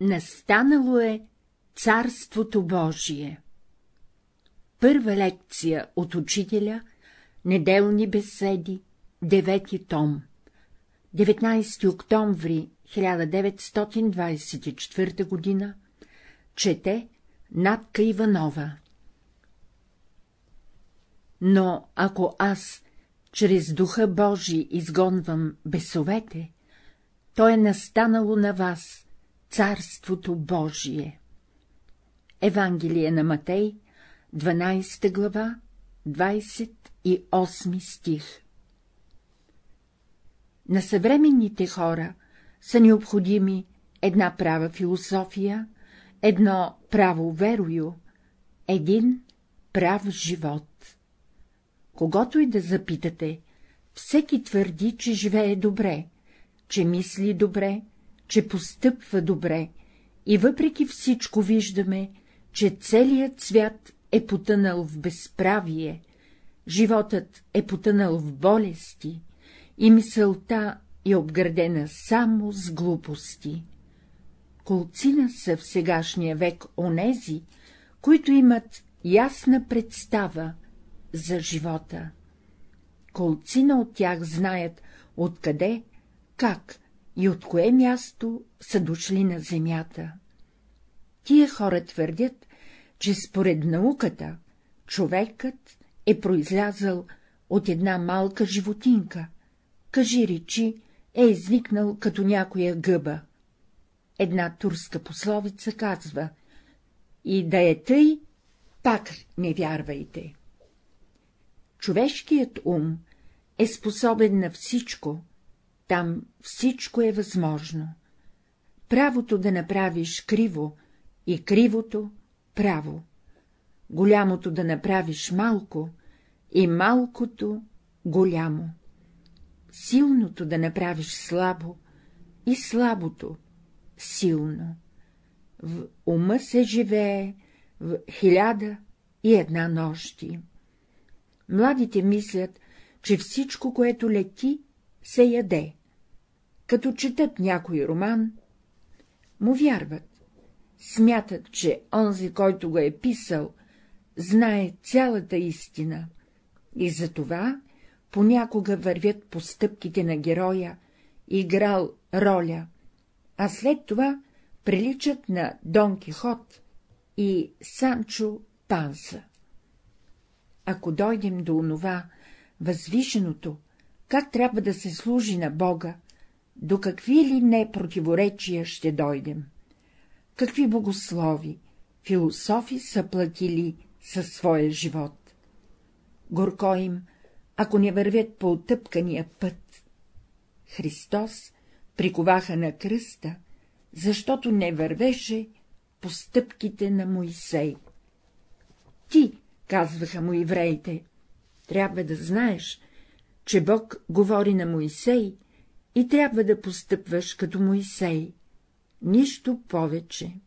Настанало е Царството Божие. Първа лекция от учителя Неделни беседи Девети том. 19 октомври 1924 г. Чете Натка Иванова. Но ако аз чрез духа Божи изгонвам бесовете, то е настанало на вас Царството Божие. Евангелие на Матей, 12 глава, 28 стих На съвременните хора са необходими една права философия, едно право верою, един прав живот. Когато и да запитате, всеки твърди, че живее добре, че мисли добре, че постъпва добре, и въпреки всичко виждаме, че целият свят е потънал в безправие, животът е потънал в болести и мисълта е обградена само с глупости. Колцина са в сегашния век онези, които имат ясна представа за живота. Колцина от тях знаят откъде, как и от кое място са дошли на земята. Тия хора твърдят, че според науката човекът е произлязъл от една малка животинка, кажи речи, е извикнал като някоя гъба. Една турска пословица казва — и да е тъй, пак не вярвайте. Човешкият ум е способен на всичко, там всичко е възможно. Правото да направиш криво и кривото право, голямото да направиш малко и малкото голямо, силното да направиш слабо и слабото силно. В ума се живее в хиляда и една нощи. Младите мислят, че всичко, което лети, се яде. Като четат някой роман, му вярват смятат, че онзи, който го е писал, знае цялата истина и затова понякога вървят по стъпките на героя, играл роля, а след това приличат на Дон Кихот и Санчо Панса. Ако дойдем до онова възвишеното, как трябва да се служи на Бога, до какви ли не противоречия ще дойдем какви богослови, философи са платили със своя живот. Горко им, ако не вървят по отъпкания път. Христос приковаха на кръста, защото не вървеше по стъпките на Моисей. Ти, казваха му евреите, трябва да знаеш, че Бог говори на Моисей и трябва да постъпваш като Моисей нищо повече.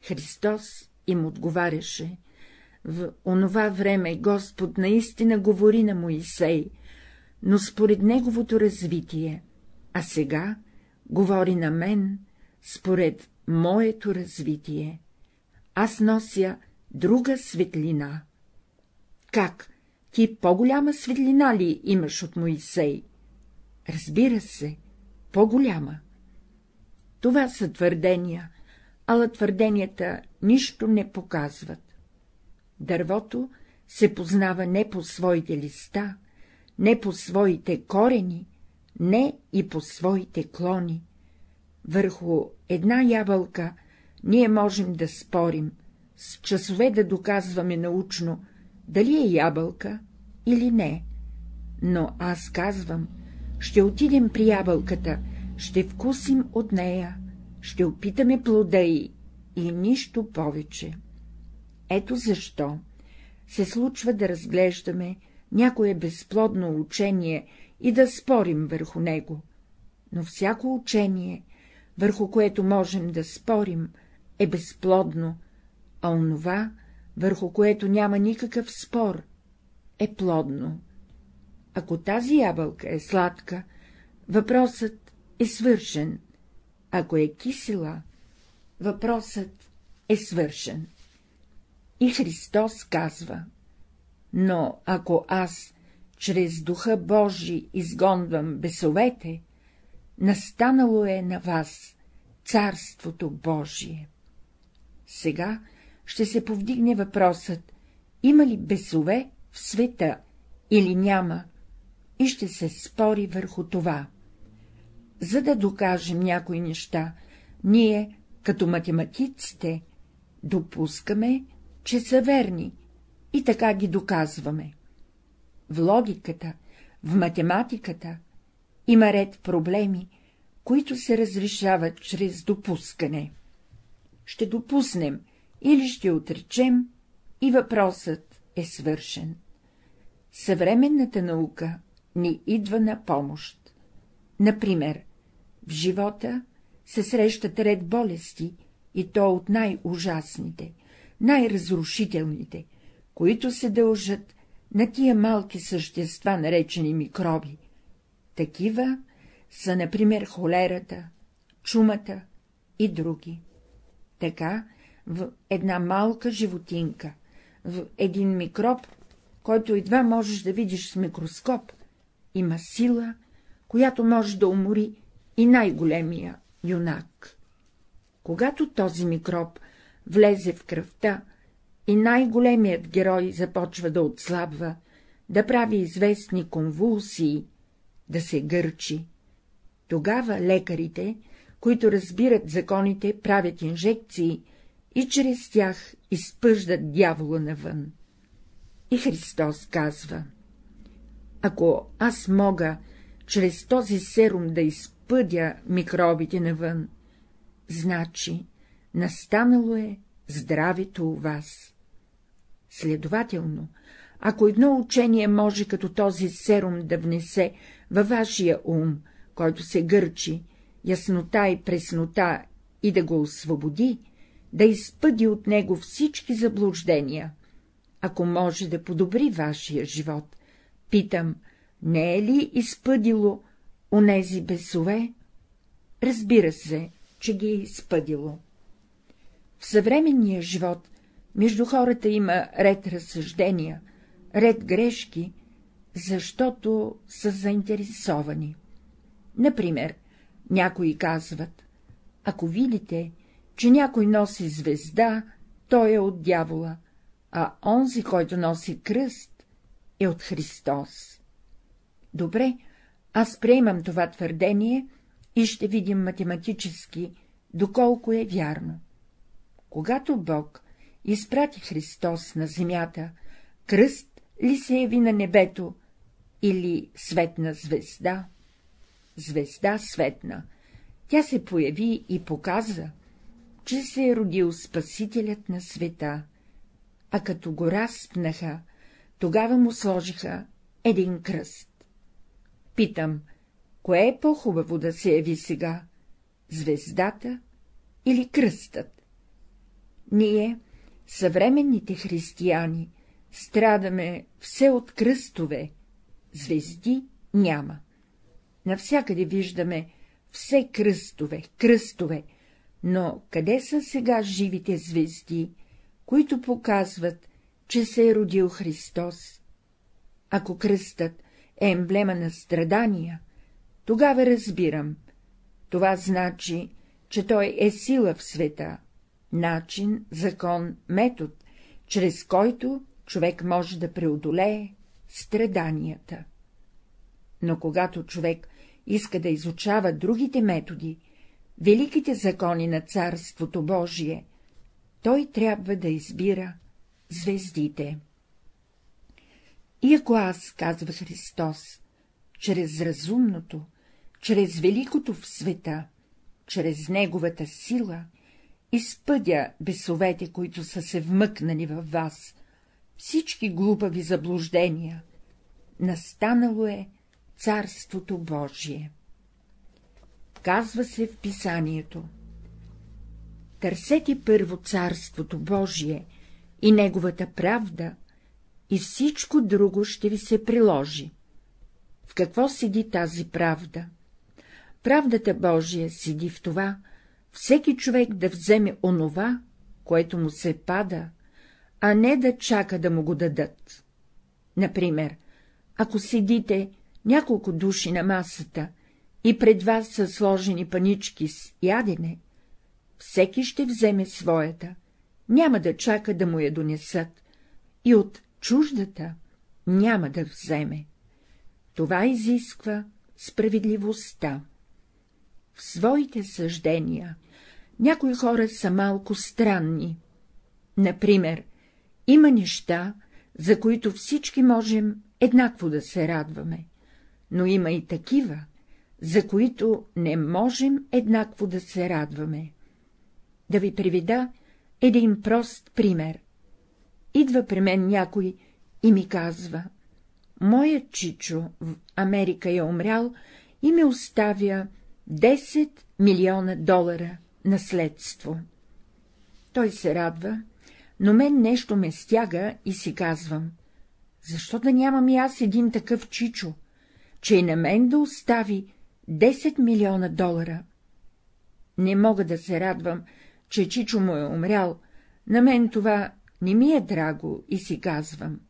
Христос им отговаряше. В онова време Господ наистина говори на Моисей, но според неговото развитие, а сега говори на мен според моето развитие. Аз нося друга светлина. Как? Ти по-голяма светлина ли имаш от Моисей? Разбира се, по-голяма. Това са твърдения, ала твърденията нищо не показват. Дървото се познава не по своите листа, не по своите корени, не и по своите клони. Върху една ябълка ние можем да спорим, с часове да доказваме научно, дали е ябълка или не. Но аз казвам, ще отидем при ябълката. Ще вкусим от нея, ще опитаме плода й. И нищо повече. Ето защо. Се случва да разглеждаме някое безплодно учение и да спорим върху него, но всяко учение, върху което можем да спорим, е безплодно, а онова, върху което няма никакъв спор, е плодно. Ако тази ябълка е сладка, въпросът е свършен. Ако е кисела, въпросът е свършен. И Христос казва, но ако аз чрез Духа Божий изгонвам бесовете, настанало е на вас Царството Божие. Сега ще се повдигне въпросът, има ли бесове в света или няма, и ще се спори върху това. За да докажем някои неща, ние, като математиците, допускаме, че са верни, и така ги доказваме. В логиката, в математиката има ред проблеми, които се разрешават чрез допускане. Ще допуснем или ще отречем и въпросът е свършен. Съвременната наука ни идва на помощ. Например, в живота се срещат ред болести, и то от най-ужасните, най-разрушителните, които се дължат на тия малки същества, наречени микроби. Такива са, например, холерата, чумата и други. Така, в една малка животинка, в един микроб, който едва можеш да видиш с микроскоп, има сила, която може да умори и най-големия юнак. Когато този микроб влезе в кръвта и най-големият герой започва да отслабва, да прави известни конвулсии, да се гърчи, тогава лекарите, които разбират законите, правят инжекции и чрез тях изпъждат дявола навън. И Христос казва ако аз мога чрез този серум да изпъдя микробите навън, значи настанало е здравето у вас. Следователно, ако едно учение може като този серум да внесе във вашия ум, който се гърчи, яснота и преснота и да го освободи, да изпъди от него всички заблуждения, ако може да подобри вашия живот, Питам, не е ли изпъдило онези бесове? Разбира се, че ги е изпъдило. В съвременния живот между хората има ред разсъждения, ред грешки, защото са заинтересовани. Например, някои казват, ако видите, че някой носи звезда, той е от дявола, а онзи, който носи кръст, е от Христос. Добре, аз приемам това твърдение и ще видим математически, доколко е вярно. Когато Бог изпрати Христос на земята, кръст ли се яви на небето или светна звезда? Звезда светна. Тя се появи и показа, че се е родил Спасителят на света, а като го разпнаха, тогава му сложиха един кръст. Питам, кое е по-хубаво да се яви сега — звездата или кръстът? Ние, съвременните християни, страдаме все от кръстове, звезди няма. Навсякъде виждаме все кръстове, кръстове, но къде са сега живите звезди, които показват, че се е родил Христос. Ако кръстът е емблема на страдания, тогава разбирам. Това значи, че той е сила в света, начин, закон, метод, чрез който човек може да преодолее страданията. Но когато човек иска да изучава другите методи, великите закони на Царството Божие, той трябва да избира звездите. И ако аз, казва Христос, чрез разумното, чрез великото в света, чрез неговата сила, изпъдя бесовете, които са се вмъкнали във вас, всички глупави заблуждения, настанало е Царството Божие. Казва се в писанието. Търсете първо Царството Божие и неговата правда, и всичко друго ще ви се приложи. В какво седи тази правда? Правдата Божия седи в това, всеки човек да вземе онова, което му се пада, а не да чака да му го дадат. Например, ако седите няколко души на масата и пред вас са сложени панички с ядене, всеки ще вземе своята, няма да чака да му я донесат, и от чуждата няма да вземе. Това изисква справедливостта. В своите съждения някои хора са малко странни. Например, има неща, за които всички можем еднакво да се радваме, но има и такива, за които не можем еднакво да се радваме. Да ви приведа един прост пример. Идва при мен някой и ми казва — моят чичо в Америка е умрял и ми оставя 10 милиона долара наследство. Той се радва, но мен нещо ме стяга и си казвам — защо да нямам и аз един такъв чичо, че и на мен да остави 10 милиона долара? Не мога да се радвам, че Чичо му е умрял, на мен това не ми е драго и си казвам.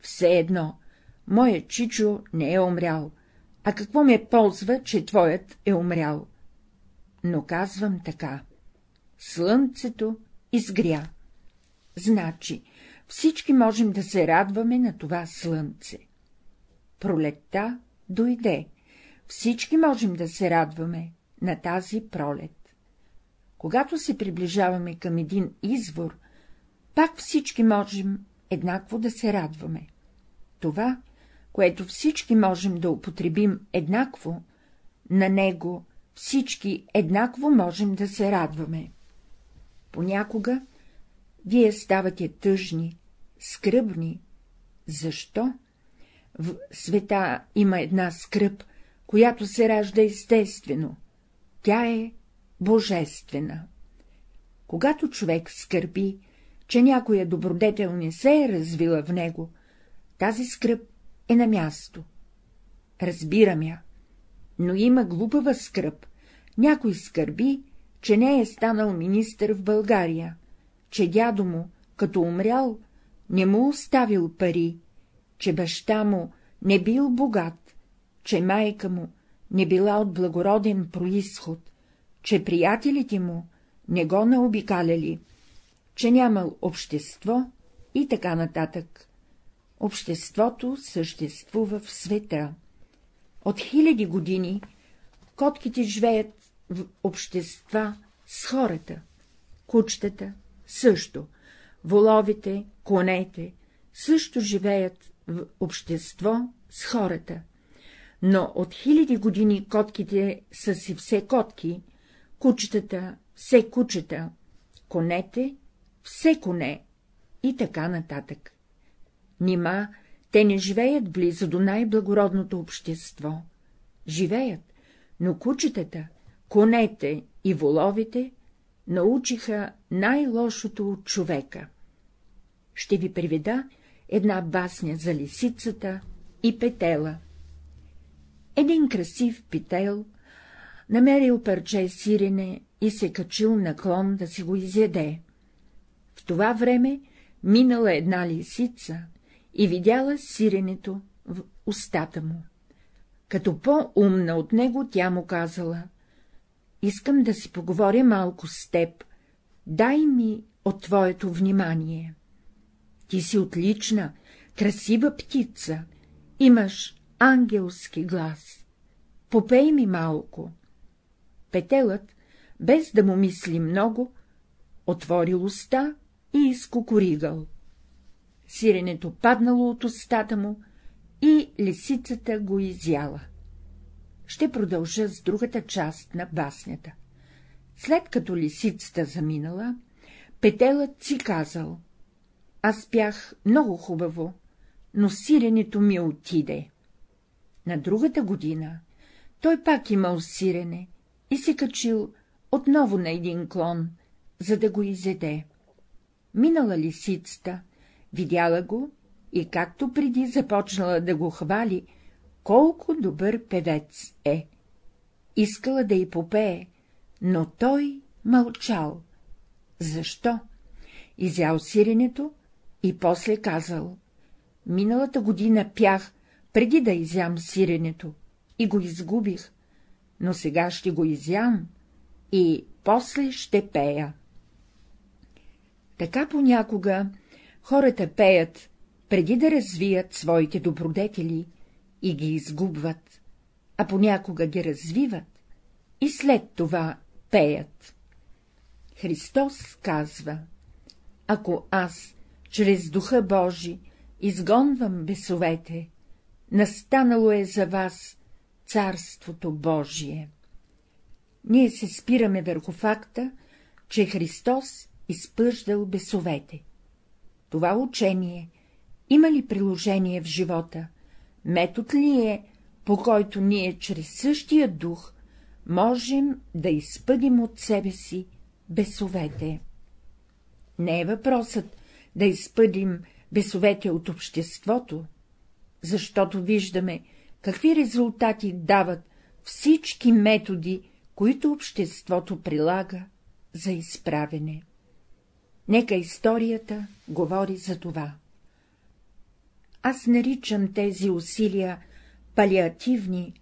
Все едно, моят Чичо не е умрял, а какво ме ползва, че твоят е умрял? Но казвам така. Слънцето изгря. Значи, всички можем да се радваме на това слънце. Пролетта дойде. Всички можем да се радваме на тази пролет. Когато се приближаваме към един извор, пак всички можем еднакво да се радваме. Това, което всички можем да употребим еднакво, на него всички еднакво можем да се радваме. Понякога вие ставате тъжни, скръбни. Защо? В света има една скръп, която се ражда естествено. Тя е божествена. Когато човек скърби, че някоя добродетел не се е развила в него, тази скръп е на място. Разбирам я, но има глупава скръп. Някой скърби, че не е станал министър в България, че дядо му, като умрял, не му оставил пари, че баща му не бил богат, че майка му не била от благороден происход, че приятелите му не го наобикаляли, че нямал общество и така нататък. Обществото съществува в света. От хиляди години котките живеят в общества с хората, кучетата също, воловите, конете също живеят в общество с хората, но от хиляди години котките са си все котки кучетата, все кучета, конете, все коне и така нататък. Нима те не живеят близо до най-благородното общество. Живеят, но кучетата, конете и воловите научиха най-лошото от човека. Ще ви приведа една басня за лисицата и петела. Един красив петел намерил парче сирене и се качил на клон да си го изяде. В това време минала една лисица и видяла сиренето в устата му. Като по-умна от него, тя му казала — искам да си поговоря малко с теб, дай ми от твоето внимание. Ти си отлична, красива птица, имаш ангелски глас. Попей ми малко. Петелът, без да му мисли много, отворил уста и изкукоригал. Сиренето паднало от устата му и лисицата го изяла. Ще продължа с другата част на баснята. След като лисицата заминала, петелът си казал — аз бях много хубаво, но сиренето ми отиде. На другата година той пак имал сирене и се качил отново на един клон, за да го изеде. Минала лисицата, видяла го и както преди започнала да го хвали, колко добър певец е. Искала да й попее, но той Мълчал. Защо? Изял сиренето и после казал. Миналата година пях, преди да изям сиренето, и го изгубих, но сега ще го изям и после ще пея. Така понякога хората пеят, преди да развият своите добродетели и ги изгубват, а понякога ги развиват и след това пеят. Христос казва, ако аз, чрез Духа Божи, изгонвам бесовете, настанало е за вас Царството Божие. Ние се спираме върху факта, че Христос изпъждал бесовете. Това учение има ли приложение в живота? Метод ли е, по който ние чрез същия дух можем да изпъдим от себе си бесовете? Не е въпросът да изпъдим бесовете от обществото, защото виждаме, какви резултати дават всички методи, които обществото прилага за изправене. Нека историята говори за това. Аз наричам тези усилия палиативни,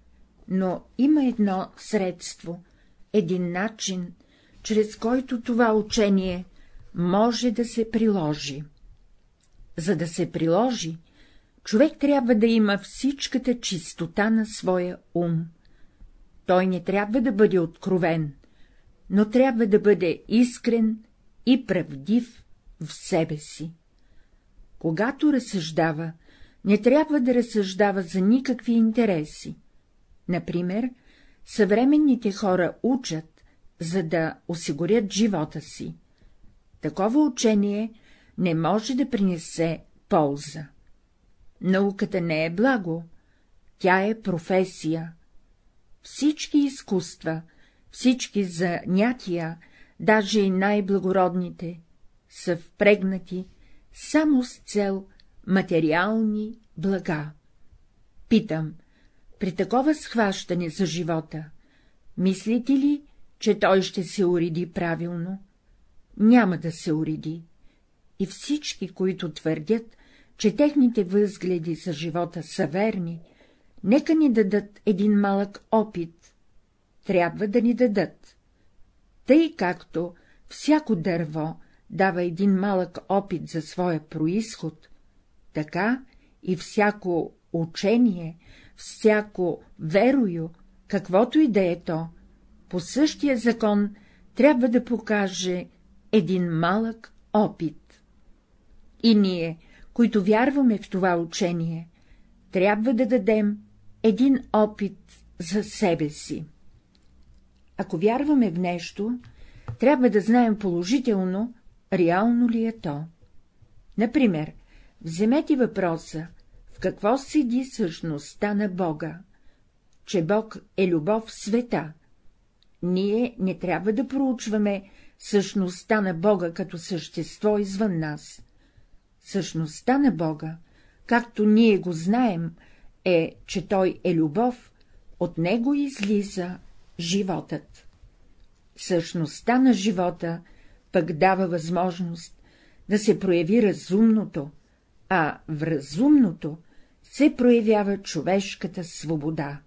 но има едно средство, един начин, чрез който това учение може да се приложи. За да се приложи, човек трябва да има всичката чистота на своя ум. Той не трябва да бъде откровен, но трябва да бъде искрен и правдив в себе си. Когато разсъждава, не трябва да разсъждава за никакви интереси. Например, съвременните хора учат, за да осигурят живота си. Такова учение не може да принесе полза. Науката не е благо, тя е професия. Всички изкуства, всички занятия, даже и най-благородните, са впрегнати само с цел материални блага. Питам, при такова схващане за живота, мислите ли, че той ще се уреди правилно? Няма да се уреди. И всички, които твърдят, че техните възгледи за живота са верни, нека ни дадат един малък опит. Трябва да ни дадат. Тъй както всяко дърво дава един малък опит за своя происход, така и всяко учение, всяко верою, каквото и да е то, по същия закон трябва да покаже един малък опит. И ние, които вярваме в това учение, трябва да дадем един опит за себе си. Ако вярваме в нещо, трябва да знаем положително, реално ли е то. Например, вземете въпроса, в какво седи същността на Бога, че Бог е любов в света. Ние не трябва да проучваме същността на Бога като същество извън нас. Същността на Бога, както ние го знаем, е, че Той е любов, от Него излиза животът. Същността на живота пък дава възможност да се прояви разумното, а в разумното се проявява човешката свобода.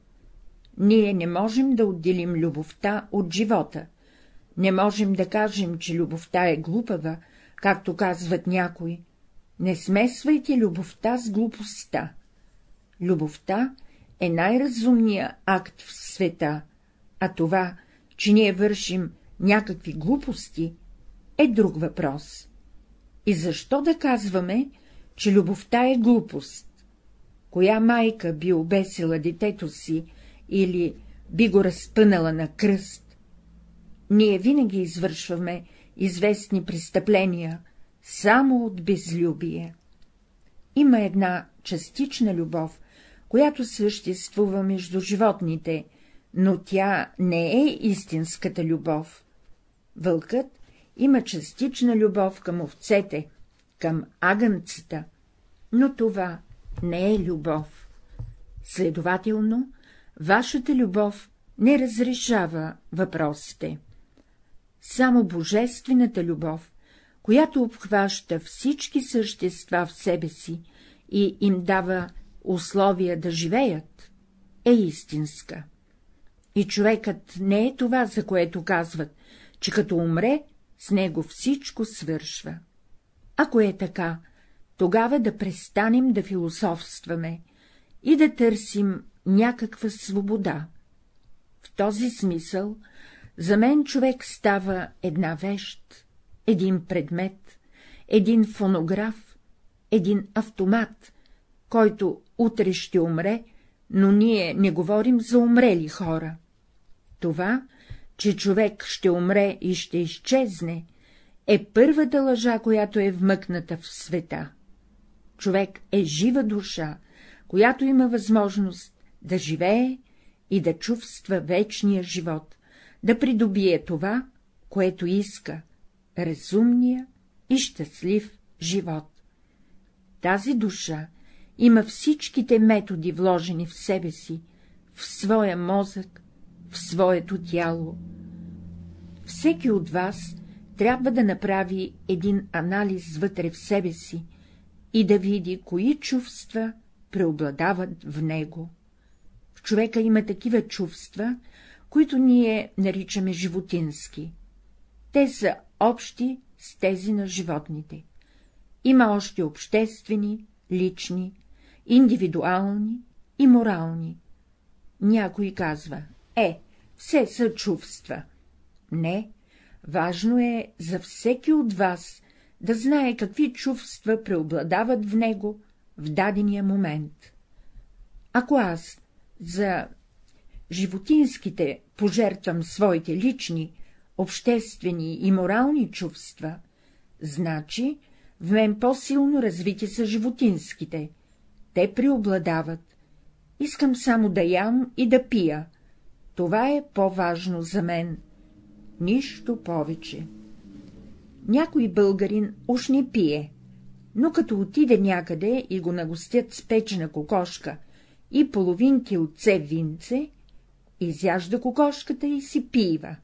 Ние не можем да отделим любовта от живота. Не можем да кажем, че любовта е глупава, както казват някои. Не смесвайте любовта с глупостта. Любовта е най-разумният акт в света, а това, че ние вършим някакви глупости, е друг въпрос. И защо да казваме, че любовта е глупост? Коя майка би обесила детето си или би го разпънала на кръст? Ние винаги извършваме известни престъпления, само от безлюбие. Има една частична любов, която съществува между животните, но тя не е истинската любов. Вълкът има частична любов към овцете, към агънцата, но това не е любов. Следователно, вашата любов не разрешава въпросите. само божествената любов, която обхваща всички същества в себе си и им дава условия да живеят, е истинска. И човекът не е това, за което казват, че като умре, с него всичко свършва. Ако е така, тогава да престанем да философстваме и да търсим някаква свобода. В този смисъл за мен човек става една вещ, един предмет, един фонограф, един автомат, който утре ще умре, но ние не говорим за умрели хора. Това, че човек ще умре и ще изчезне, е първата лъжа, която е вмъкната в света. Човек е жива душа, която има възможност да живее и да чувства вечния живот, да придобие това, което иска — разумния и щастлив живот. Тази душа има всичките методи вложени в себе си, в своя мозък, в своето тяло. Всеки от вас трябва да направи един анализ вътре в себе си и да види, кои чувства преобладават в него. В човека има такива чувства, които ние наричаме животински. Те са общи с тези на животните. Има още обществени, лични, индивидуални и морални. Някой казва, е, все са чувства. Не, важно е за всеки от вас да знае какви чувства преобладават в него в дадения момент. Ако аз за животинските пожертвам своите лични, обществени и морални чувства, значи в мен по-силно развити са животинските, те преобладават. Искам само да ям и да пия. Това е по-важно за мен. Нищо повече. Някой българин уж не пие, но като отиде някъде и го нагостят с печена кокошка и половин килце винце, изяжда кокошката и си пива.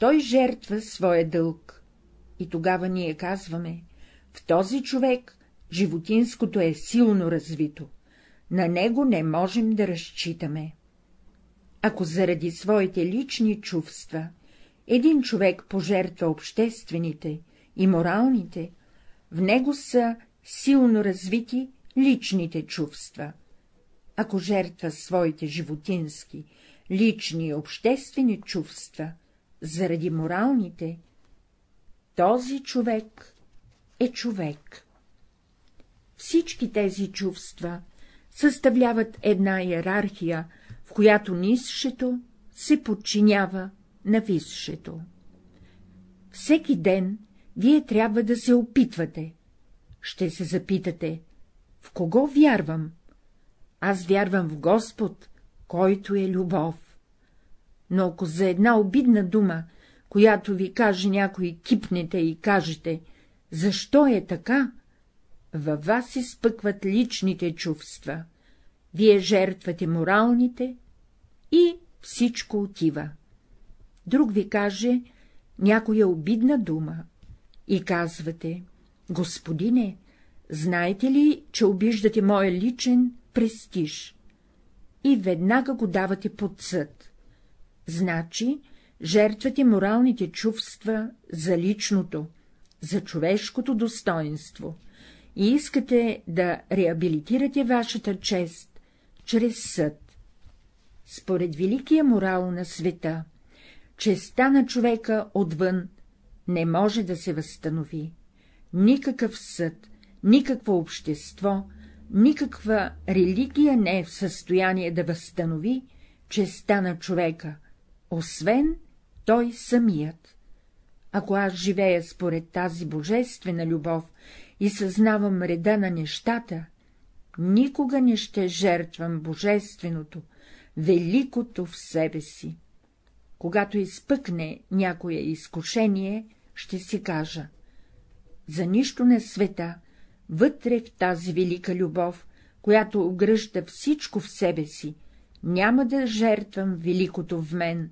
Той жертва своя дълг. И тогава ние казваме, в този човек животинското е силно развито, на него не можем да разчитаме. Ако заради своите лични чувства един човек пожертва обществените и моралните, в него са силно развити личните чувства. Ако жертва своите животински, лични и обществени чувства заради моралните, този човек е човек. Всички тези чувства съставляват една иерархия, в която нисшето се подчинява на висшето. Всеки ден вие трябва да се опитвате. Ще се запитате, в кого вярвам? Аз вярвам в Господ, който е любов. Но ако за една обидна дума, която ви каже някой, кипнете и кажете, защо е така, във вас изпъкват личните чувства, вие жертвате моралните и всичко отива. Друг ви каже някоя обидна дума и казвате, господине, знаете ли, че обиждате моя личен престиж? И веднага го давате под съд. Значи, жертвате моралните чувства за личното, за човешкото достоинство и искате да реабилитирате вашата чест чрез съд. Според великия морал на света, честа на човека отвън не може да се възстанови. Никакъв съд, никакво общество, никаква религия не е в състояние да възстанови честа на човека, освен той самият. Ако аз живея според тази божествена любов и съзнавам реда на нещата, никога не ще жертвам божественото, великото в себе си. Когато изпъкне някое изкушение, ще си кажа — за нищо на света, вътре в тази велика любов, която огръща всичко в себе си, няма да жертвам великото в мен,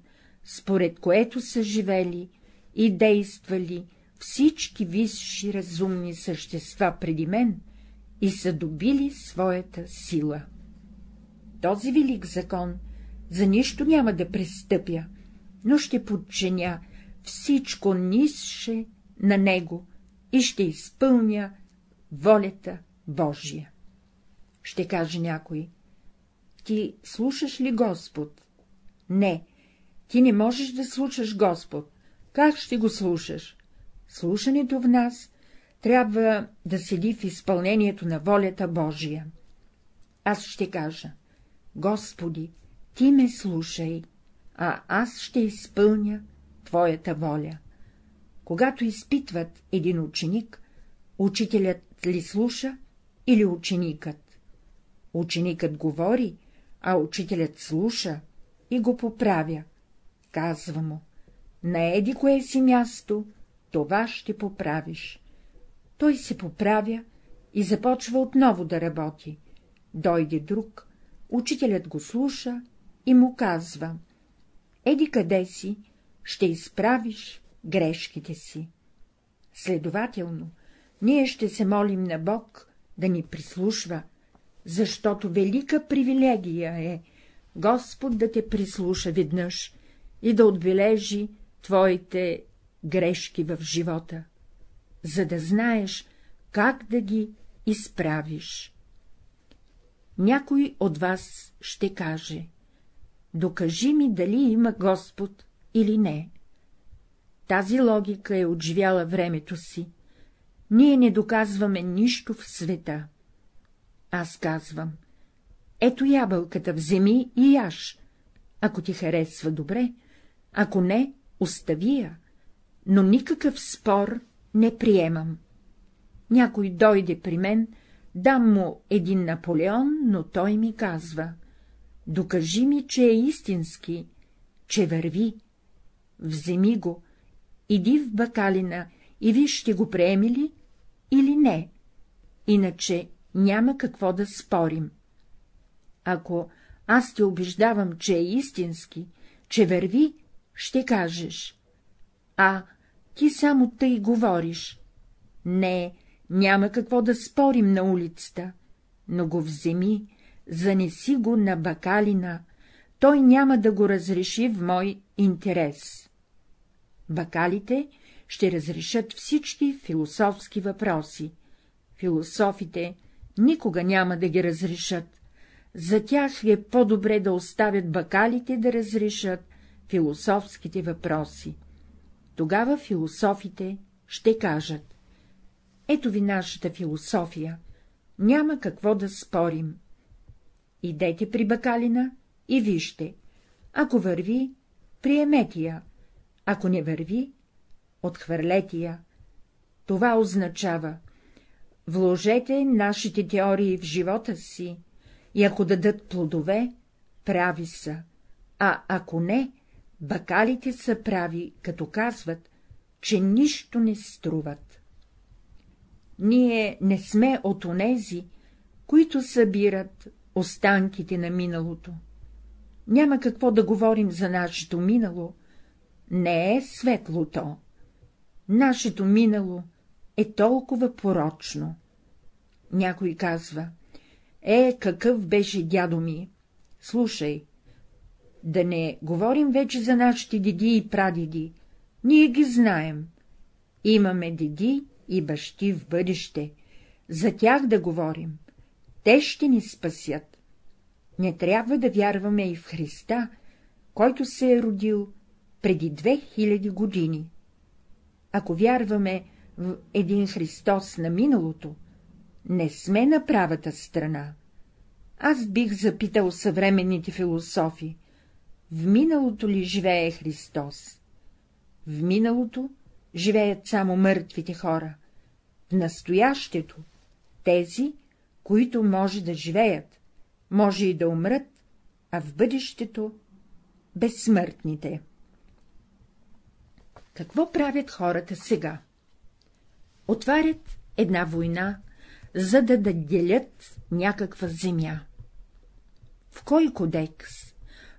според което са живели и действали всички висши разумни същества преди мен и са добили своята сила. Този велик закон за нищо няма да престъпя, но ще подчиня всичко нисше на него и ще изпълня волята Божия. Ще каже някой. Ти слушаш ли Господ? Не, ти не можеш да слушаш Господ. Как ще го слушаш? Слушането в нас трябва да седи в изпълнението на волята Божия. Аз ще кажа, Господи, Ти ме слушай, а аз ще изпълня Твоята воля. Когато изпитват един ученик, учителят ли слуша или ученикът? Ученикът говори, а учителят слуша и го поправя. Казва му, на еди кое си място, това ще поправиш. Той се поправя и започва отново да работи. Дойде друг, учителят го слуша и му казва — еди къде си, ще изправиш грешките си. Следователно, ние ще се молим на Бог да ни прислушва, защото велика привилегия е Господ да те прислуша веднъж и да отбележи твоите грешки в живота, за да знаеш как да ги изправиш. Някой от вас ще каже — докажи ми дали има Господ или не. Тази логика е отживяла времето си. Ние не доказваме нищо в света. Аз казвам — ето ябълката, вземи и яш. Ако ти харесва добре, ако не, остави я, но никакъв спор не приемам. Някой дойде при мен, дам му един Наполеон, но той ми казва — докажи ми, че е истински, че върви. Вземи го, иди в бакалина и виж, ще го приеми ли или не, иначе няма какво да спорим. Ако аз те убеждавам, че е истински, че върви, ще кажеш. А, ти само тъй говориш. Не, няма какво да спорим на улицата, но го вземи, занеси го на бакалина, той няма да го разреши в мой интерес. Бакалите ще разрешат всички философски въпроси. Философите никога няма да ги разрешат. За тях е по-добре да оставят бакалите да разрешат философските въпроси. Тогава философите ще кажат — ето ви нашата философия, няма какво да спорим. Идете при бакалина и вижте, ако върви, приемете я, ако не върви, отхвърлете я. Това означава — вложете нашите теории в живота си, и ако дадат плодове, прави са, а ако не, бакалите са прави, като казват, че нищо не струват. Ние не сме от онези, които събират останките на миналото. Няма какво да говорим за нашето минало, не е светло то. Нашето минало е толкова порочно. Някой казва, е, какъв беше дядо ми. Слушай, да не говорим вече за нашите деди и прадеди, ние ги знаем. Имаме деди и бащи в бъдеще, за тях да говорим. Те ще ни спасят. Не трябва да вярваме и в Христа, който се е родил преди две хиляди години. Ако вярваме в един Христос на миналото, не сме на правата страна. Аз бих запитал съвременните философи, в миналото ли живее Христос? В миналото живеят само мъртвите хора, в настоящето тези, които може да живеят, може и да умрат, а в бъдещето — безсмъртните. Какво правят хората сега? Отварят една война, за да да делят някаква земя. В кой кодекс,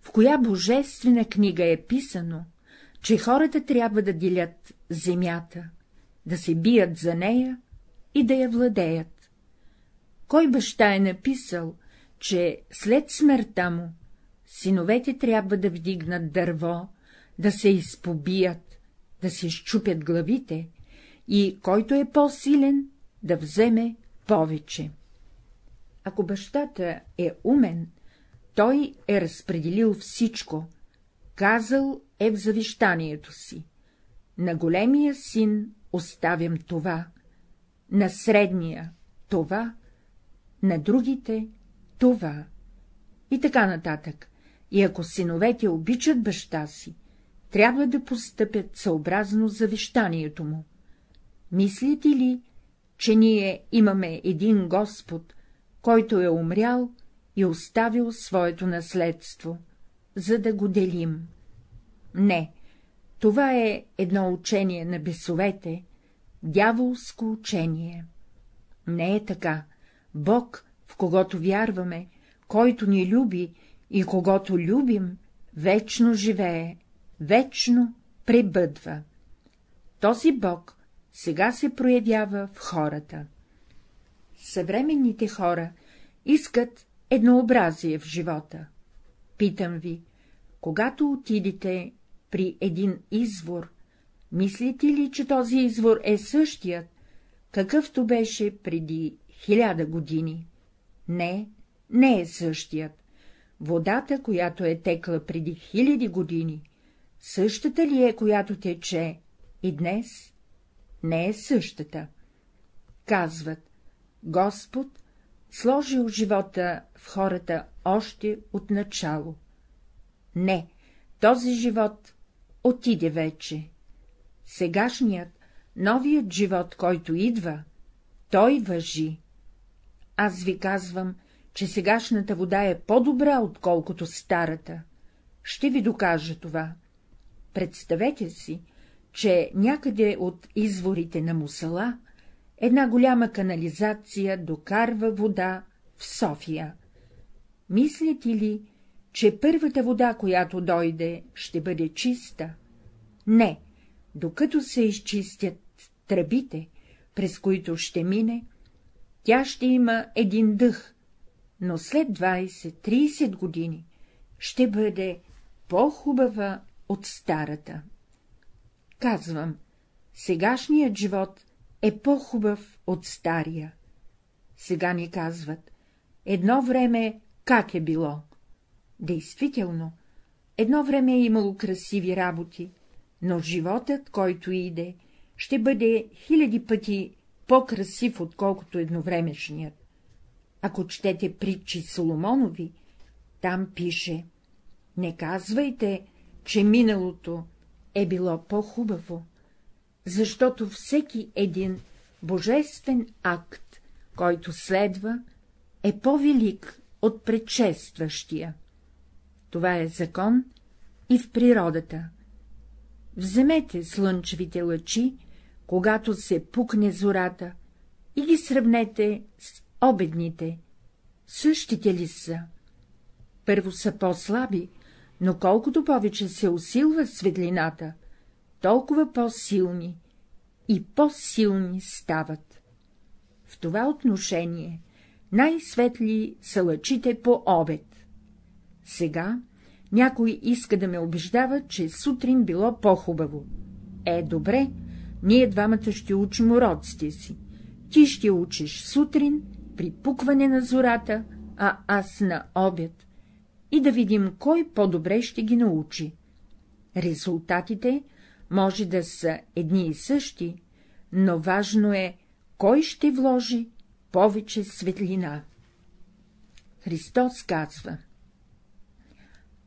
в коя божествена книга е писано, че хората трябва да делят земята, да се бият за нея и да я владеят. Кой баща е написал, че след смъртта му синовете трябва да вдигнат дърво, да се изпобият, да се щупят главите и който е по-силен, да вземе повече. Ако бащата е умен, той е разпределил всичко, казал е в завещанието си. На големия син оставям това, на средния — това, на другите — това. И така нататък. И ако синовете обичат баща си, трябва да постъпят съобразно завещанието му. Мислите ли, че ние имаме един Господ, който е умрял и оставил своето наследство, за да го делим? Не, това е едно учение на бесовете, дяволско учение. Не е така. Бог, в когото вярваме, който ни люби и когато любим, вечно живее, вечно пребъдва. Този Бог сега се проявява в хората. Съвременните хора искат еднообразие в живота. Питам ви, когато отидете при един извор, мислите ли, че този извор е същият, какъвто беше преди хиляда години? Не, не е същият. Водата, която е текла преди хиляди години, същата ли е, която тече и днес? Не е същата. Казват, Господ сложил живота в хората още от начало. Не, този живот отиде вече. Сегашният, новият живот, който идва, той въжи. Аз ви казвам, че сегашната вода е по-добра, отколкото старата. Ще ви докажа това. Представете си, че някъде от изворите на Мусала една голяма канализация докарва вода в София. Мислите ли, че първата вода, която дойде, ще бъде чиста? Не, докато се изчистят тръбите, през които ще мине, тя ще има един дъх, но след 20-30 години ще бъде по-хубава от старата. Казвам, сегашният живот е по-хубав от стария. Сега ни казват, едно време как е било? Действително, едно време е имало красиви работи, но животът, който иде, ще бъде хиляди пъти по-красив, отколкото едновремешният. Ако четете притчи Соломонови, там пише — не казвайте, че миналото е било по-хубаво, защото всеки един божествен акт, който следва, е по-велик от предшестващия. Това е закон и в природата. Вземете слънчевите лъчи, когато се пукне зората, и ги сравнете с обедните. Същите ли са? Първо са по-слаби, но колкото повече се усилва светлината, толкова по-силни и по-силни стават. В това отношение най-светли са лъчите по обед. Сега някой иска да ме убеждава, че сутрин било по-хубаво. Е, добре, ние двамата ще учим уроците си. Ти ще учиш сутрин, при пукване на зората, а аз на обед и да видим, кой по-добре ще ги научи. Резултатите може да са едни и същи, но важно е, кой ще вложи повече светлина. Христос казва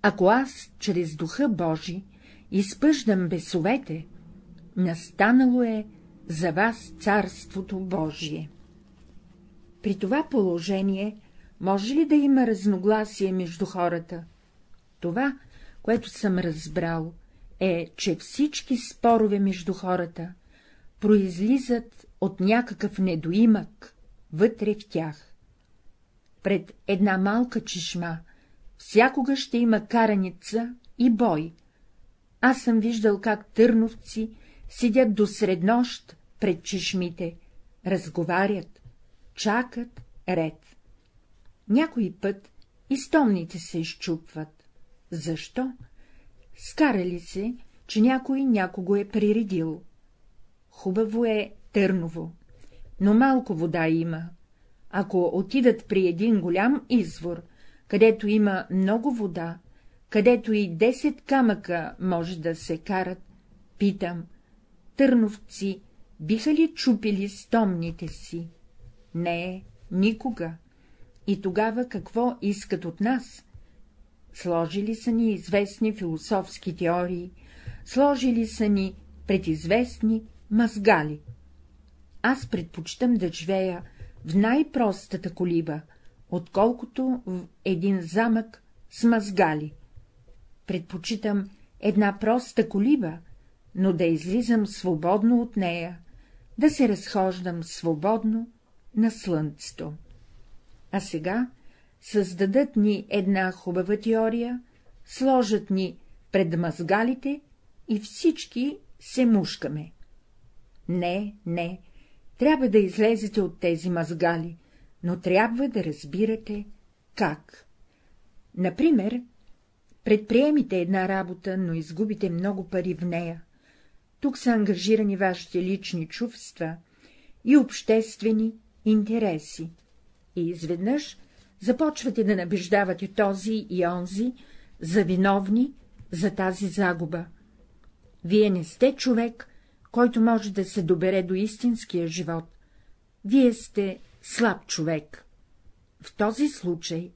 Ако аз чрез духа Божи изпъждам бесовете, настанало е за вас Царството Божие. При това положение може ли да има разногласие между хората? Това, което съм разбрал, е, че всички спорове между хората произлизат от някакъв недоимък вътре в тях. Пред една малка чешма всякога ще има караница и бой. Аз съм виждал как търновци седят до среднощ пред чешмите, разговарят, чакат ред. Някой път и стомните се изчупват. Защо? Скарали се, че някой някого е приредил. Хубаво е Търново, но малко вода има. Ако отидат при един голям извор, където има много вода, където и 10 камъка може да се карат, питам, търновци биха ли чупили стомните си? Не, никога. И тогава какво искат от нас? Сложили са ни известни философски теории, сложили са ни предизвестни мазгали. Аз предпочитам да живея в най-простата колиба, отколкото в един замък с мазгали. Предпочитам една проста колиба, но да излизам свободно от нея, да се разхождам свободно на слънцето. А сега създадат ни една хубава теория, сложат ни пред мазгалите и всички се мушкаме. Не, не, трябва да излезете от тези мазгали, но трябва да разбирате как. Например, предприемите една работа, но изгубите много пари в нея. Тук са ангажирани вашите лични чувства и обществени интереси. И изведнъж започвате да набеждавате този и онзи за виновни за тази загуба. Вие не сте човек, който може да се добере до истинския живот. Вие сте слаб човек. В този случай,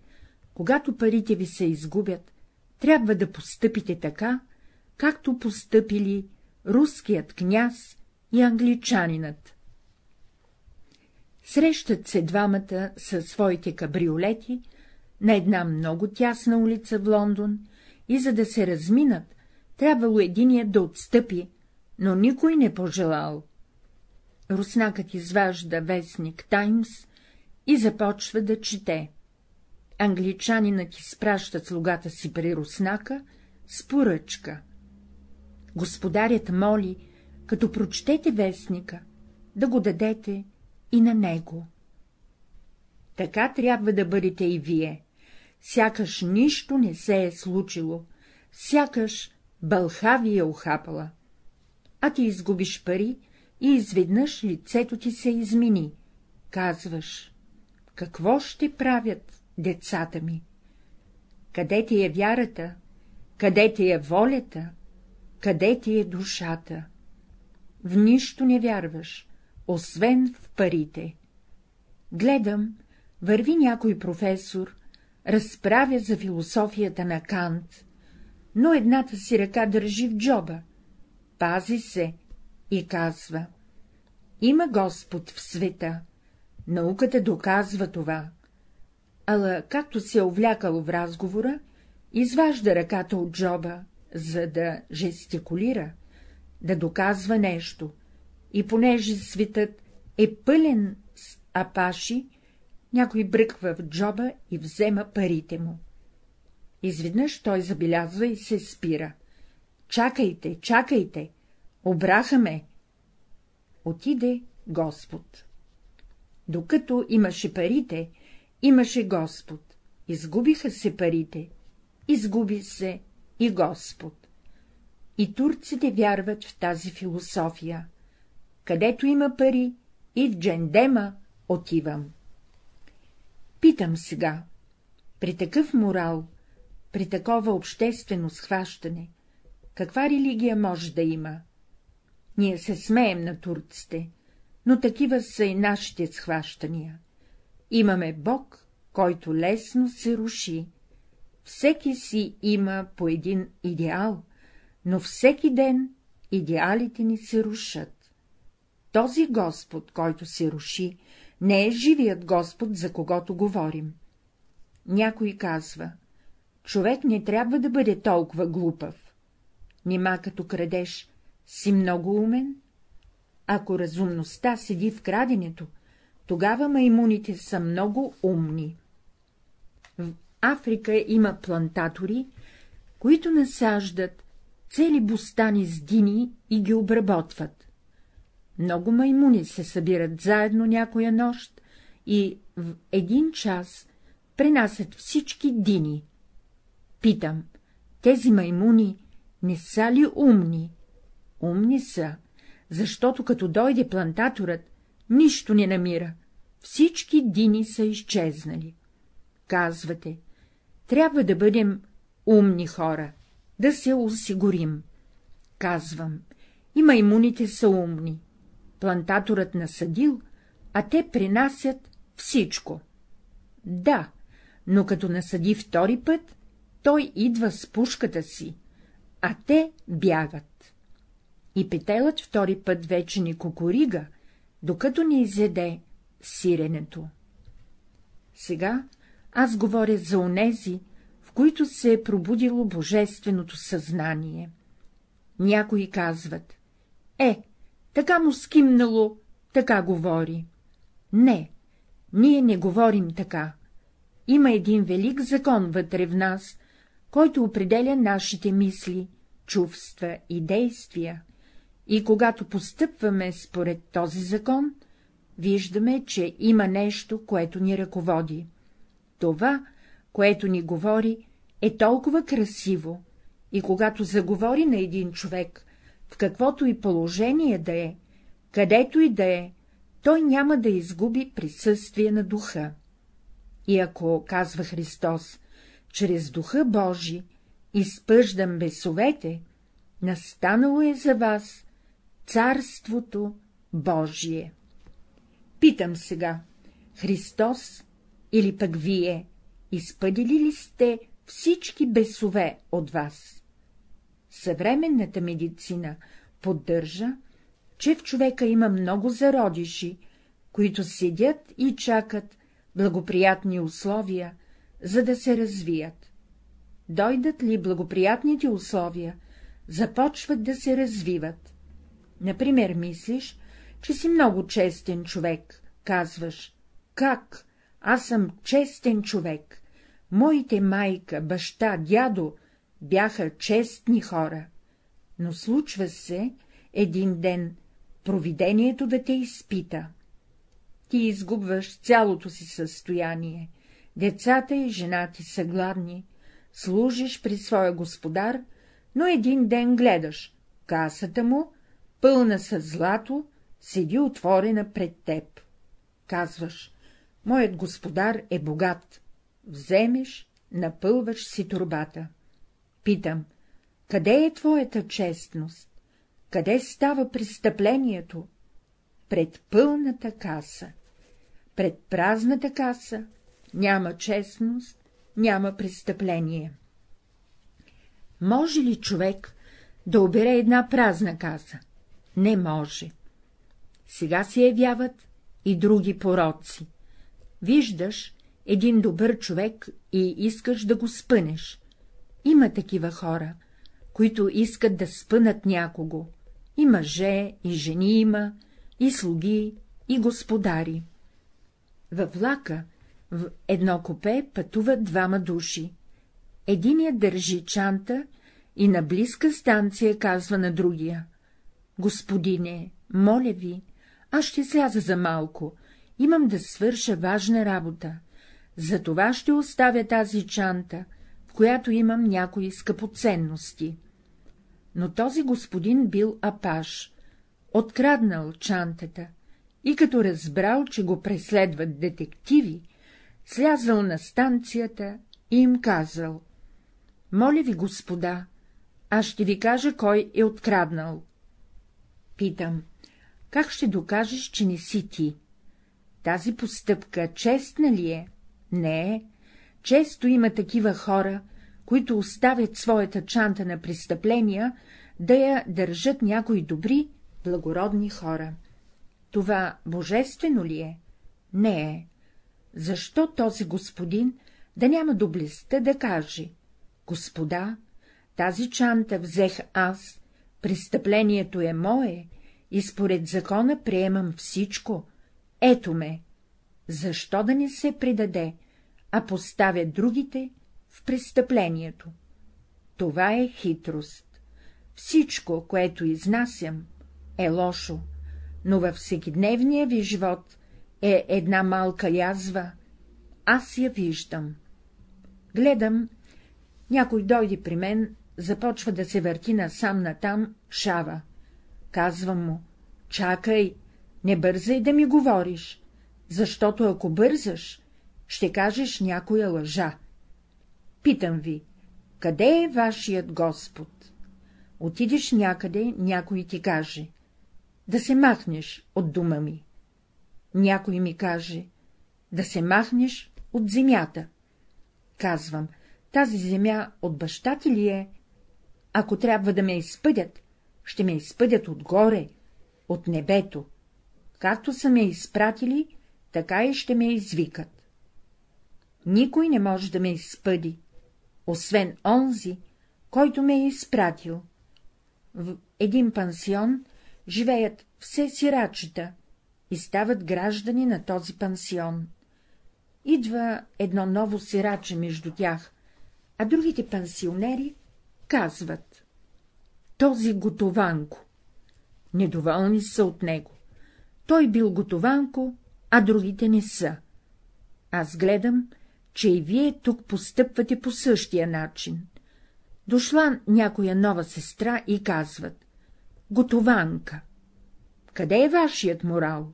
когато парите ви се изгубят, трябва да постъпите така, както постъпили руският княз и англичанинът. Срещат се двамата със своите кабриолети на една много тясна улица в Лондон и за да се разминат, трябвало единият да отстъпи, но никой не пожелал. Руснакът изважда вестник Таймс и започва да чете. Англичанинът изпраща слугата си при Руснака с поръчка. Господарят моли, като прочетете вестника, да го дадете и на него. Така трябва да бъдете и вие, сякаш нищо не се е случило, сякаш бълха ви е ухапала. А ти изгубиш пари и изведнъж лицето ти се измени. Казваш, какво ще правят децата ми? Къде ти е вярата? Къде ти е волята? Къде ти е душата? В нищо не вярваш, освен в парите. Гледам, върви някой професор, разправя за философията на Кант, но едната си ръка държи в джоба, пази се и казва — има Господ в света, науката доказва това. Ала, както се е увлякал в разговора, изважда ръката от джоба, за да жестикулира, да доказва нещо, и понеже светът е пълен с апаши, някой бръква в джоба и взема парите му. Изведнъж той забелязва и се спира. Чакайте, чакайте, обраха ме. Отиде Господ. Докато имаше парите, имаше Господ. Изгубиха се парите, изгуби се и Господ. И турците вярват в тази философия. Където има пари, и в джендема отивам. Питам сега, при такъв морал, при такова обществено схващане, каква религия може да има? Ние се смеем на турците, но такива са и нашите схващания. Имаме Бог, който лесно се руши. Всеки си има по един идеал, но всеки ден идеалите ни се рушат. Този Господ, който се руши, не е живият Господ, за когото говорим. Някой казва, човек не трябва да бъде толкова глупав. Нима като крадеш, си много умен? Ако разумността седи в краденето, тогава маймуните са много умни. В Африка има плантатори, които насаждат цели бустани с дини и ги обработват. Много маймуни се събират заедно някоя нощ и в един час пренасят всички дини. Питам, тези маймуни не са ли умни? Умни са, защото като дойде плантаторът, нищо не намира, всички дини са изчезнали. Казвате, трябва да бъдем умни хора, да се осигурим. Казвам, и маймуните са умни. Плантаторът насъдил, а те принасят всичко. Да, но като насъди втори път, той идва с пушката си, а те бягат. И петелът втори път вече ни кукурига, докато ни изеде сиренето. Сега аз говоря за онези, в които се е пробудило божественото съзнание. Някои казват, е, така му скимнало, така говори. Не, ние не говорим така. Има един велик закон вътре в нас, който определя нашите мисли, чувства и действия, и когато постъпваме според този закон, виждаме, че има нещо, което ни ръководи. Това, което ни говори, е толкова красиво, и когато заговори на един човек, в каквото и положение да е, където и да е, той няма да изгуби присъствие на духа. И ако, казва Христос, чрез духа Божи изпъждам бесовете, настанало е за вас Царството Божие. Питам сега, Христос или пък вие, изпъдили ли сте всички бесове от вас? Съвременната медицина поддържа, че в човека има много зародиши, които седят и чакат благоприятни условия, за да се развият. Дойдат ли благоприятните условия, започват да се развиват. Например, мислиш, че си много честен човек, казваш, как, аз съм честен човек, моите майка, баща, дядо бяха честни хора, но случва се един ден провидението да те изпита. Ти изгубваш цялото си състояние, децата и жена ти са гладни, служиш при своя господар, но един ден гледаш, касата му, пълна с злато, седи отворена пред теб. Казваш, моят господар е богат, вземеш, напълваш си турбата. Питам, къде е твоята честност? Къде става престъплението? Пред пълната каса. Пред празната каса няма честност, няма престъпление. Може ли човек да обере една празна каса? Не може. Сега се явяват и други пороци. Виждаш един добър човек и искаш да го спънеш. Има такива хора, които искат да спънат някого. И мъже, и жени има, и слуги, и господари. Във влака в едно копе пътуват двама души. Единият държи чанта и на близка станция казва на другия — Господине, моля ви, аз ще сляза за малко, имам да свърша важна работа, затова ще оставя тази чанта, която имам някои скъпоценности. Но този господин бил апаш, откраднал чантата и като разбрал, че го преследват детективи, слязал на станцията и им казал — Моля ви, господа, аз ще ви кажа, кой е откраднал. Питам, как ще докажеш, че не си ти? Тази постъпка честна ли е? Не е. Често има такива хора, които оставят своята чанта на престъпления, да я държат някои добри, благородни хора. Това божествено ли е? Не е. Защо този господин да няма доблестта да каже — Господа, тази чанта взех аз, престъплението е мое и според закона приемам всичко, ето ме. Защо да не се предаде, а поставя другите в престъплението? Това е хитрост. Всичко, което изнасям, е лошо, но във всекидневния ви живот е една малка язва, аз я виждам. Гледам, някой дойде при мен, започва да се върти насам-натам, шава. Казвам му, чакай, не бързай да ми говориш, защото ако бързаш, ще кажеш някоя лъжа. Питам ви, къде е вашият Господ? Отидеш някъде, някой ти каже, да се махнеш от дума ми. Някой ми каже, да се махнеш от земята. Казвам, тази земя от баща ти ли е? Ако трябва да ме изпъдят, ще ме изпъдят отгоре, от небето. Както са ме изпратили, така и ще ме извикат. Никой не може да ме изпъди, освен онзи, който ме е изпратил. В един пансион живеят все сирачета и стават граждани на този пансион. Идва едно ново сираче между тях, а другите пансионери казват — този готованко. Недоволни са от него. Той бил готованко, а другите не са. Аз гледам, че и вие тук постъпвате по същия начин. Дошла някоя нова сестра и казват — готованка. Къде е вашият морал?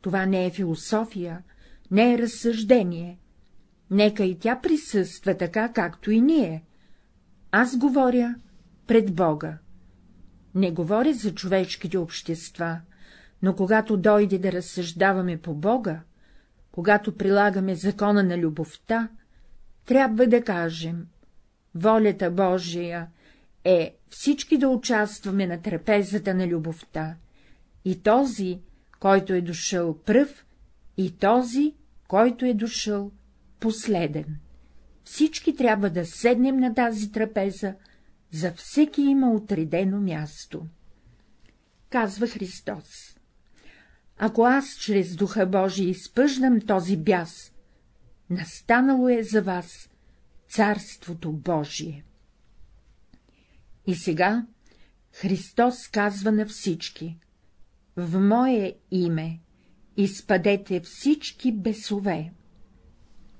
Това не е философия, не е разсъждение. Нека и тя присъства така, както и ние. Аз говоря пред Бога. Не говоря за човешките общества, но когато дойде да разсъждаваме по Бога, когато прилагаме закона на любовта, трябва да кажем — волята Божия е всички да участваме на трапезата на любовта, и този, който е дошъл пръв, и този, който е дошъл последен. Всички трябва да седнем на тази трапеза, за всеки има отредено място. Казва Христос. Ако аз чрез Духа Божий изпъждам този бяс, настанало е за вас Царството Божие. И сега Христос казва на всички — в Мое име изпадете всички бесове.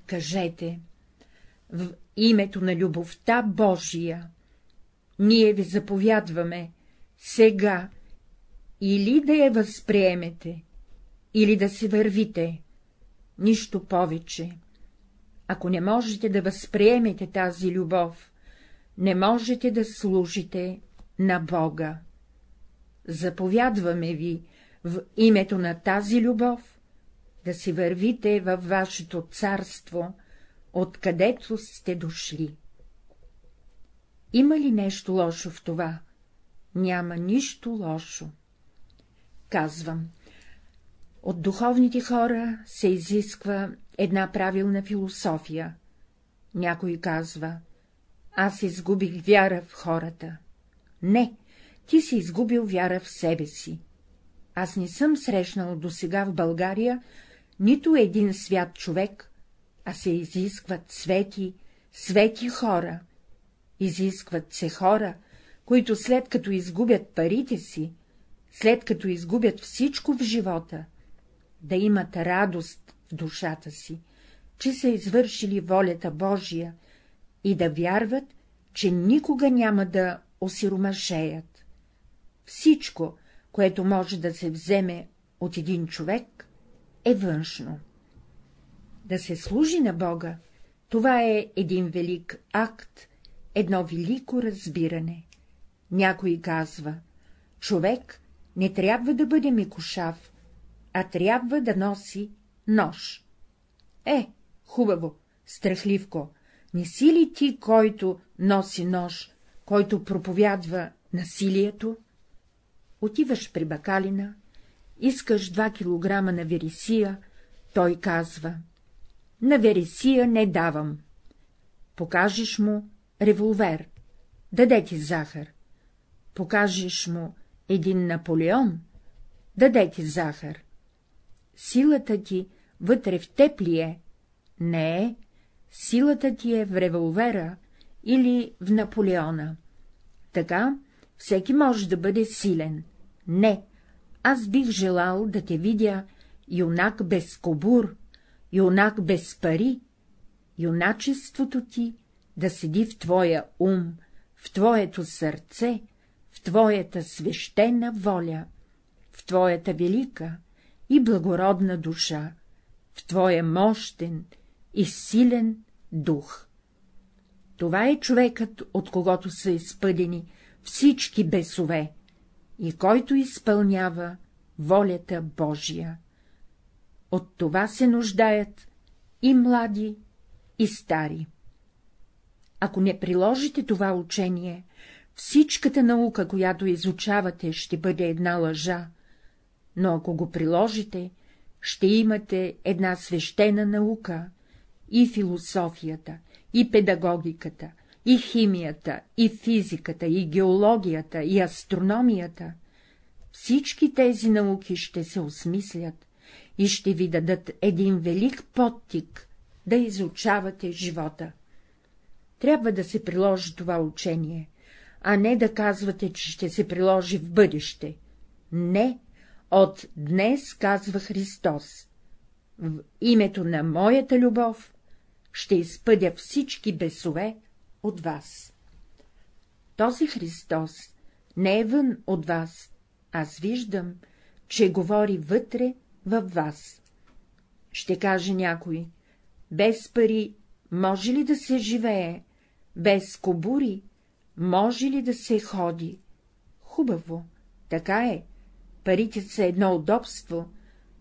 Кажете — в името на любовта Божия, ние ви заповядваме сега или да я възприемете, или да се вървите, нищо повече. Ако не можете да възприемете тази любов, не можете да служите на Бога. Заповядваме ви в името на тази любов да си вървите във вашето царство, откъдето сте дошли. Има ли нещо лошо в това? Няма нищо лошо. Казвам, от духовните хора се изисква една правилна философия. Някой казва, аз изгубих вяра в хората. Не, ти си изгубил вяра в себе си. Аз не съм срещнал досега в България нито един свят човек, а се изискват свети, свети хора. Изискват се хора, които след като изгубят парите си, след като изгубят всичко в живота, да имат радост в душата си, че са извършили волята Божия и да вярват, че никога няма да осиромашеят. Всичко, което може да се вземе от един човек, е външно. Да се служи на Бога, това е един велик акт, едно велико разбиране. Някой казва, човек не трябва да бъде микошав, а трябва да носи нож. Е, хубаво, страхливко, не си ли ти, който носи нож, който проповядва насилието? Отиваш при бакалина, искаш два килограма на вересия, той казва — на вересия не давам. Покажеш му револвер, даде ти захар. Покажеш му един Наполеон, даде ти захар. Силата ти вътре в теб ли е? Не е. Силата ти е в револвера или в Наполеона. Така всеки може да бъде силен. Не, аз бих желал да те видя юнак без кобур, юнак без пари, юначеството ти да седи в твоя ум, в твоето сърце, в твоята свещена воля, в твоята велика и благородна душа, в твоя мощен и силен дух. Това е човекът, от когото са изпъдени всички бесове и който изпълнява волята Божия. От това се нуждаят и млади, и стари. Ако не приложите това учение, всичката наука, която изучавате, ще бъде една лъжа, но ако го приложите, ще имате една свещена наука, и философията, и педагогиката, и химията, и физиката, и геологията, и астрономията. Всички тези науки ще се осмислят и ще ви дадат един велик подтик да изучавате живота. Трябва да се приложи това учение, а не да казвате, че ще се приложи в бъдеще. Не, от днес, казва Христос, в името на моята любов ще изпъдя всички бесове от вас. Този Христос не е вън от вас, аз виждам, че говори вътре във вас. Ще каже някой, без пари може ли да се живее, без кобури може ли да се ходи? Хубаво, така е, парите са едно удобство,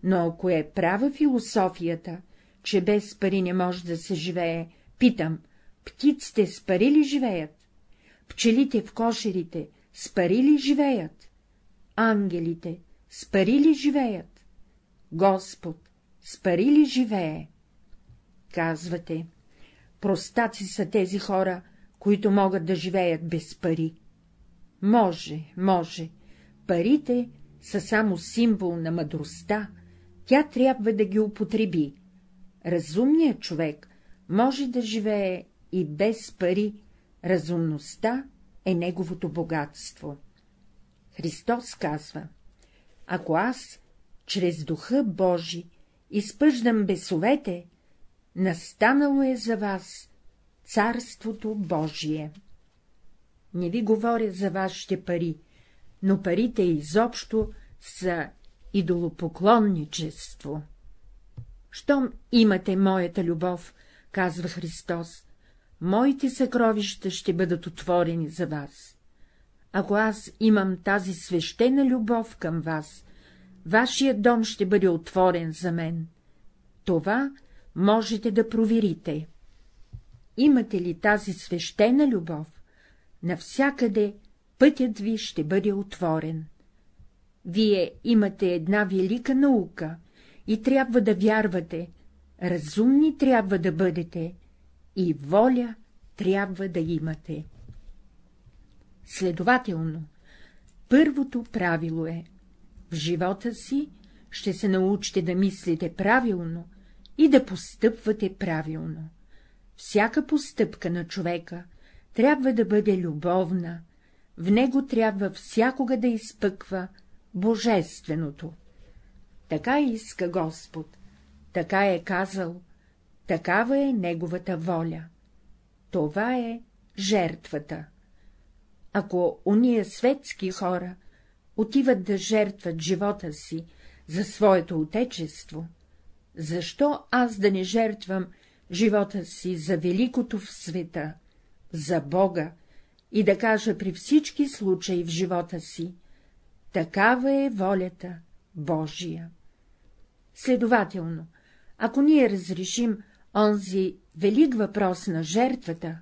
но ако е права философията, че без пари не може да се живее, питам, птиците с пари ли живеят? Пчелите в кошерите с пари ли живеят? Ангелите с пари ли живеят? Господ с пари ли живее? Казвате, простаци са тези хора, които могат да живеят без пари. Може, може, парите са само символ на мъдростта, тя трябва да ги употреби. Разумният човек може да живее и без пари, разумността е неговото богатство. Христос казва, ако аз, чрез духа Божи, изпъждам бесовете, настанало е за вас Царството Божие. Не ви говоря за вашите пари, но парите изобщо са идолопоклонничество. Щом имате моята любов, казва Христос, моите съкровища ще бъдат отворени за вас. Ако аз имам тази свещена любов към вас, вашият дом ще бъде отворен за мен. Това можете да проверите. Имате ли тази свещена любов, навсякъде пътят ви ще бъде отворен. Вие имате една велика наука и трябва да вярвате, разумни трябва да бъдете и воля трябва да имате. Следователно, първото правило е — в живота си ще се научите да мислите правилно и да постъпвате правилно. Всяка постъпка на човека трябва да бъде любовна, в него трябва всякога да изпъква божественото. Така иска Господ, така е казал, такава е неговата воля. Това е жертвата. Ако уния светски хора отиват да жертват живота си за своето отечество, защо аз да не жертвам живота си за великото в света, за Бога, и да кажа при всички случаи в живота си — такава е волята Божия. Следователно, ако ние разрешим онзи велик въпрос на жертвата,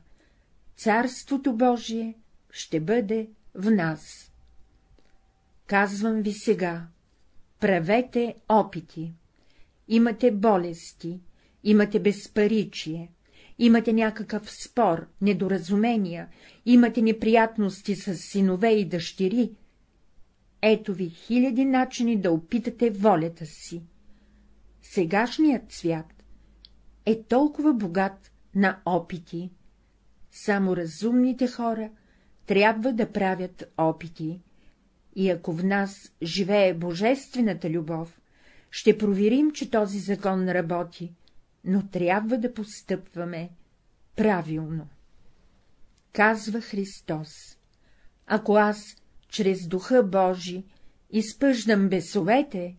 Царството Божие ще бъде в нас. Казвам ви сега, правете опити. Имате болести, имате безпаричие, имате някакъв спор, недоразумения, имате неприятности с синове и дъщери, ето ви хиляди начини да опитате волята си. Сегашният свят е толкова богат на опити. Само разумните хора трябва да правят опити, и ако в нас живее божествената любов, ще проверим, че този закон работи, но трябва да постъпваме правилно. Казва Христос, ако аз чрез духа Божи изпъждам бесовете,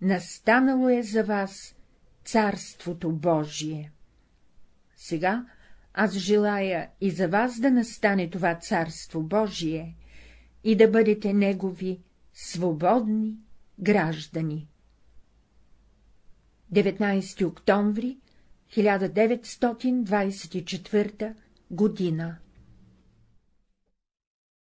настанало е за вас Царството Божие. Сега аз желая и за вас да настане това Царство Божие и да бъдете Негови свободни граждани. 19 октомври 1924 година